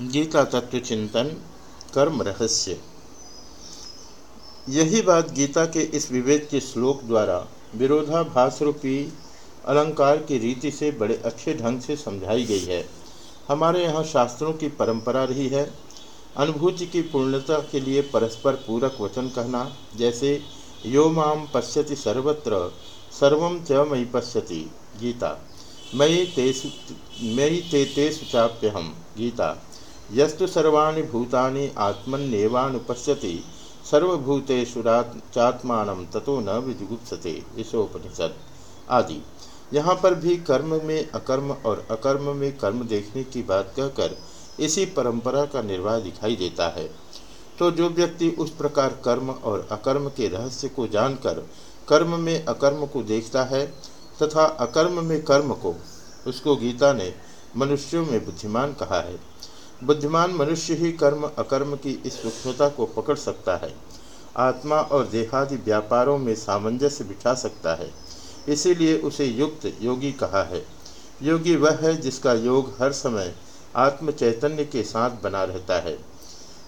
गीता तत्व चिंतन, कर्म रहस्य। यही बात गीता के इस विवेक के श्लोक द्वारा विरोधाभास रूपी अलंकार की रीति से बड़े अच्छे ढंग से समझाई गई है। हमारे यहाँ शास्त्रों की परंपरा रही है, अनुभूति की पूर्णता के लिए परस्पर पूरक वचन कहना, जैसे, यो माम पश्यति सर्वत्र, सर्व च मई पश्यति। गीता मई तेसु मई ते तेसु चाप्यहम गीता यस्तु सर्वाणि भूतानि आत्मन्येवानुपश्यति सर्वभूतेषुराचात्मान ततो न विजुगुप्सते ईशोपनिषद आदि। यहाँ पर भी कर्म में अकर्म और अकर्म में कर्म देखने की बात कहकर इसी परंपरा का निर्वाह दिखाई देता है। तो जो व्यक्ति उस प्रकार कर्म और अकर्म के रहस्य को जानकर कर्म में अकर्म को देखता है तथा अकर्म में कर्म को, उसको गीता ने मनुष्यों में बुद्धिमान कहा है। बुद्धिमान मनुष्य ही कर्म, अकर्म की इस सूक्ष्मता को पकड़ सकता है। आत्मा और देहादि व्यापारों में सामंजस्य बिठा सकता है। इसीलिए उसे युक्त योगी कहा है। योगी वह है जिसका योग हर समय आत्म चैतन्य के साथ बना रहता है।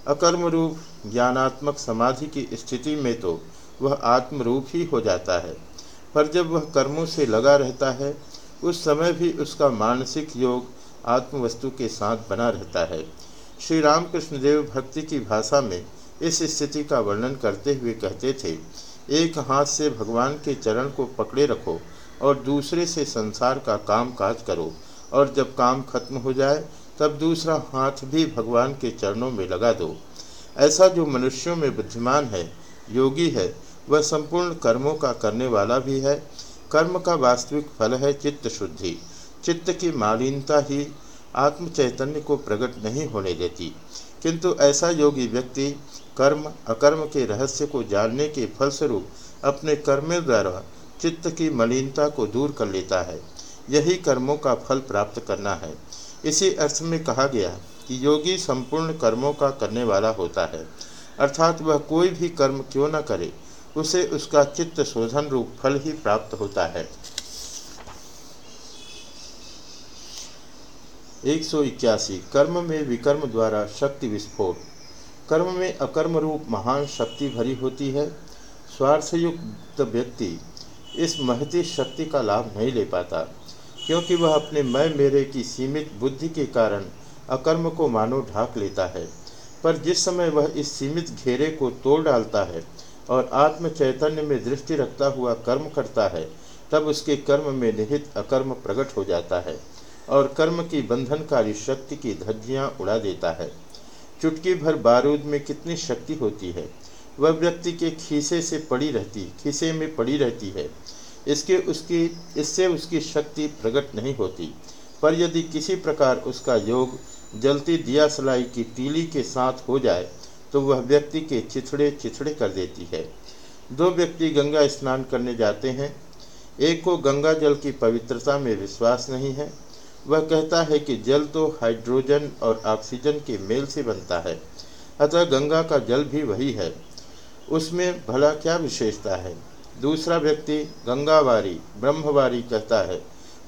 अकर्म रूप ज्ञानात्मक समाधि की स्थिति में तो वह आत्म रूप ही हो जाता है। पर जब वह कर्मों से लगा रहता है, उस समय भी उसका मानसिक योग आत्मवस्तु के साथ बना रहता है। श्री रामकृष्ण देव भक्ति की भाषा में इस स्थिति का वर्णन करते हुए कहते थे, एक हाथ से भगवान के चरण को पकड़े रखो और दूसरे से संसार का काम काज करो और जब काम खत्म हो जाए, तब दूसरा हाथ भी भगवान के चरणों में लगा दो। ऐसा जो मनुष्यों में बुद्धिमान है, योगी है, वह संपूर्ण कर्मों का करने वाला भी है। कर्म का वास्तविक फल है चित्त शुद्धि। चित्त की मालिनता ही आत्म चैतन्य को प्रकट नहीं होने देती। किंतु ऐसा योगी व्यक्ति कर्म, अकर्म के रहस्य को जानने के फलस्वरूप अपने कर्मों द्वारा चित्त की मलिनता को दूर कर लेता है। यही कर्मों का फल प्राप्त करना है। इसी अर्थ में कहा गया कि योगी संपूर्ण कर्मों का करने वाला होता है। अर्थात वह कोई भी कर्म क्यों न करे, उसे उसका चित्त शोधन रूप फल ही प्राप्त होता है। एक सौ इक्यासी, कर्म में विकर्म द्वारा शक्ति विस्फोट। कर्म में अकर्म रूप महान शक्ति भरी होती है। स्वार्थयुक्त व्यक्ति इस महती शक्ति का लाभ नहीं ले पाता, क्योंकि वह अपने मैं मेरे की सीमित बुद्धि के कारण अकर्म को मानो ढाक लेता है। पर जिस समय वह इस सीमित घेरे को तोड़ डालता है और आत्म चैतन्य में दृष्टि रखता हुआ कर्म करता है, तब उसके कर्म में निहित अकर्म प्रकट हो जाता है। और कर्म की बंधनकारी शक्ति की धज्जियाँ उड़ा देता है। चुटकी भर बारूद में कितनी शक्ति होती है? वह व्यक्ति के खीसे से पड़ी रहती, खीसे में पड़ी रहती है। इसके उसकी, इससे उसकी शक्ति प्रकट नहीं होती। पर यदि किसी प्रकार उसका योग जलती दिया सलाई की टीली के साथ हो जाए तो वह व्यक्ति के चिथड़े चिथड़े कर देती है। दो व्यक्ति गंगा स्नान करने जाते हैं। एक को गंगा जल की पवित्रता में विश्वास नहीं है वह कहता है कि जल तो हाइड्रोजन और ऑक्सीजन के मेल से बनता है, अतः गंगा का जल भी वही है। उसमें भला क्या विशेषता है? दूसरा व्यक्ति गंगावारी, ब्रह्मवारी कहता है।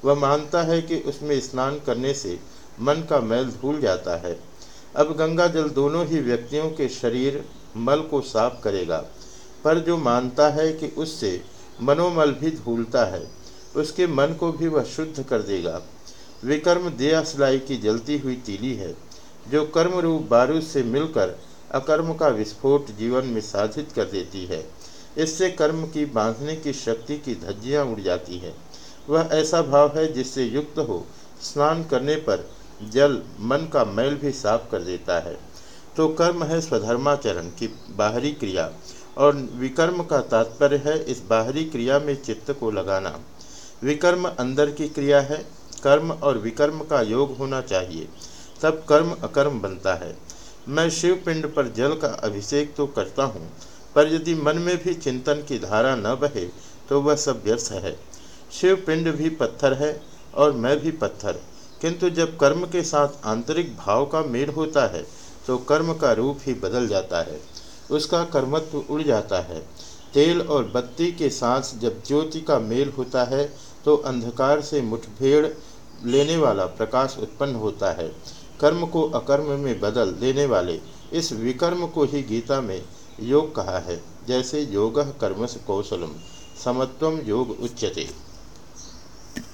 वह मानता है कि उसमें स्नान करने से मन का मैल धूल जाता है। अब गंगा जल दोनों ही व्यक्तियों के शरीर, मल को साफ़ करेगा। पर जो मानता है कि उससे मनोमल भी धूलता है, उसके मन को भी वह शुद्ध कर देगा। विकर्म दिया सिलाई की जलती हुई तीली है, जो कर्म रूप बारूद से मिलकर अकर्म का विस्फोट जीवन में साधित कर देती है। इससे कर्म की बांधने की शक्ति की धज्जियाँ उड़ जाती है। वह ऐसा भाव है जिससे युक्त हो स्नान करने पर जल मन का मैल भी साफ़ कर देता है। तो कर्म है स्वधर्माचरण की बाहरी क्रिया, और विकर्म का तात्पर्य है इस बाहरी क्रिया में चित्त को लगाना। विकर्म अंदर की क्रिया है कर्म और विकर्म का योग होना चाहिए। तब कर्म अकर्म बनता है। मैं शिव पिंड पर जल का अभिषेक तो करता हूँ, पर यदि मन में भी चिंतन की धारा न बहे तो वह सब व्यर्थ है। शिव पिंड भी पत्थर है और मैं भी पत्थर। किंतु जब कर्म के साथ आंतरिक भाव का मेल होता है तो कर्म का रूप ही बदल जाता है। उसका कर्मत्व उड़ जाता है। तेल और बत्ती के साथ जब ज्योति का मेल होता है तो अंधकार से मुठभेड़ लेने वाला प्रकाश उत्पन्न होता है। कर्म को अकर्म में बदल देने वाले इस विकर्म को ही गीता में योग कहा है। जैसे योग कर्मस कौशलम समत्वम योग उच्यते।